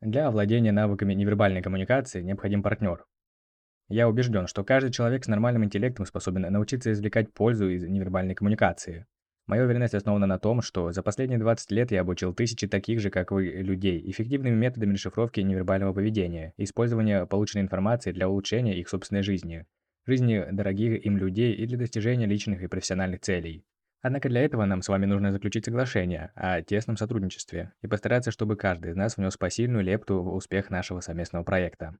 Для овладения навыками невербальной коммуникации необходим партнер. Я убежден, что каждый человек с нормальным интеллектом способен научиться извлекать пользу из невербальной коммуникации. Моя уверенность основана на том, что за последние 20 лет я обучил тысячи таких же, как вы, людей, эффективными методами расшифровки невербального поведения использования полученной информации для улучшения их собственной жизни, жизни дорогих им людей и для достижения личных и профессиональных целей. Однако для этого нам с вами нужно заключить соглашение о тесном сотрудничестве и постараться, чтобы каждый из нас внес посильную лепту в успех нашего совместного проекта.